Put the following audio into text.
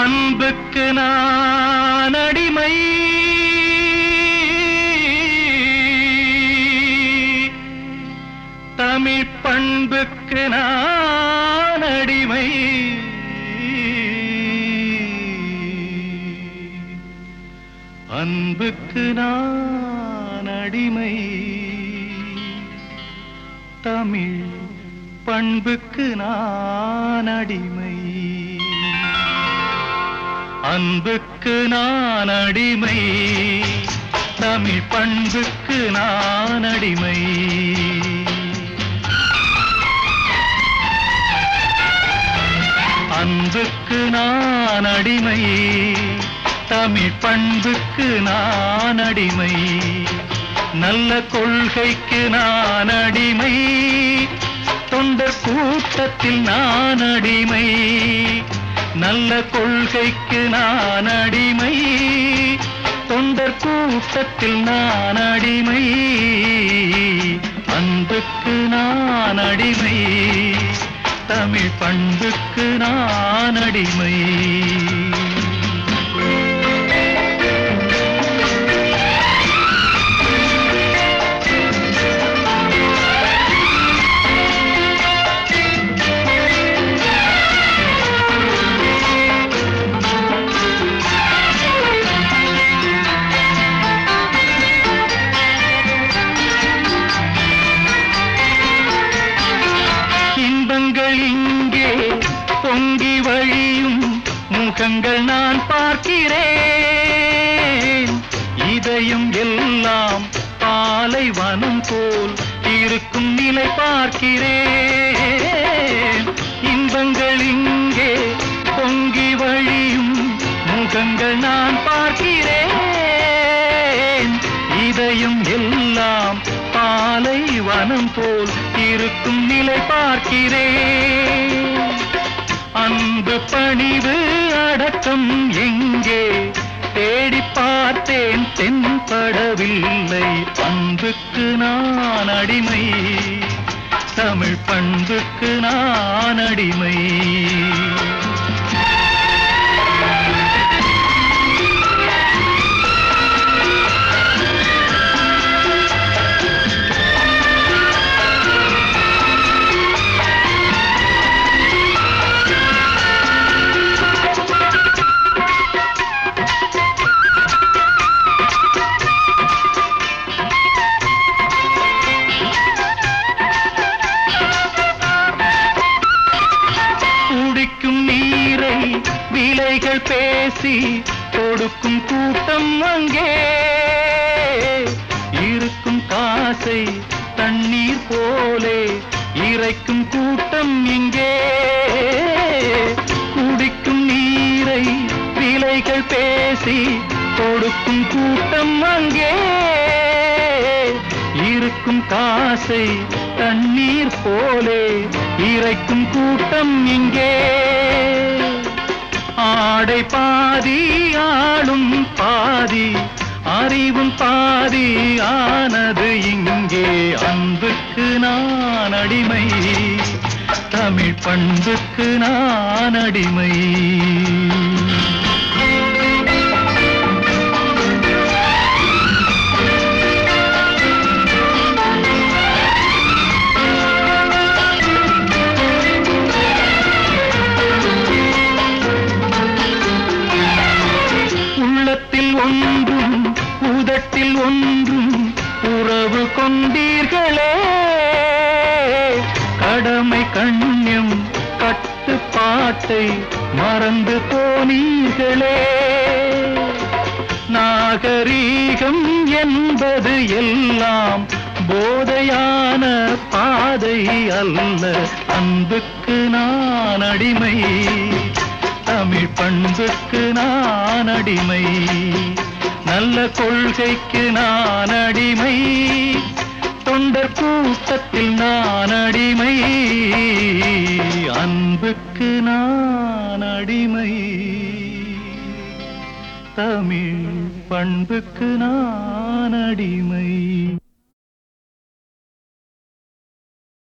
அன்புக்கு நான் அடிமை. தமிழ் பண்புக்கு நான் அடிமை. அன்புக்கு நான் அடிமை. தமிழ் பண்புக்கு நான் அடிமை. அன்புக்கு நான் அடிமை தமிழ் பண்புக்கு நான் அடிமை அன்புக்கு நான் அடிமை தமிழ் பண்புக்கு நான் அடிமை நல்ல கொள்கைக்கு நான் அடிமை தொண்டர் கூட்டத்தில் நான் அடிமை நல்ல கொள்கைக்கு நான் அடிமை. தொண்டர் கூட்டத்தில் நான் அடிமை. அன்புக்கு நான் அடிமை. தமிழ் பண்புக்கு நான் அடிமை. பக்கங்கள் நான் பார்க்கிறேன். இதயம் எல்லாம் பாலைவனம் போல் இருக்கும் நிலை பார்க்கிறேன். இன்பங்கள் இங்கே பொங்கி வழியும் முகங்கள் நான் பார்க்கிறேன். இதயம் எல்லாம் பாலைவனம் போல் இருக்கும் நிலை பார்க்கிறேன். அன்பு பணிவு அடக்கம் எங்கே? தேடி பார்த்தேன் தென்படவில்லை. அன்புக்கு நான் அடிமை. தமிழ் பண்புக்கு நான் அடிமை. விலைகள் பேசி கொடுக்கும் கூட்டம் அங்கே. இருக்கும் காசை தண்ணீர் போலே இறைக்கும் கூட்டம் இங்கே. குடிக்கும் நீரை விலைகள் பேசி கொடுக்கும் கூட்டம் அங்கே. இருக்கும் காசை தண்ணீர் போலே இறைக்கும் கூட்டம் இங்கே. ஆடை பாதி ஆளும் பாதி அறிவும் பாதி ஆனது இங்கே அன்புக்கு நான் அடிமை தமிழ் பண்புக்கு நான் அடிமை ஒன்றும் உறவு கொண்டீர்களே. கடமை கண்ணியம் கட்டுப்பாட்டை மறந்து போனீர்களே. நாகரீகம் என்பது எல்லாம் போதையான பாதை அல்ல. அன்புக்கு நான் அடிமை தமிழ் பண்புக்கு நான் அடிமை. நல்ல கொள்கைக்கு நான் அடிமை தொண்டர் கூட்டத்தில் நான் அடிமை அன்புக்கு நான் அடிமை தமிழ் பண்புக்கு நான் அடிமை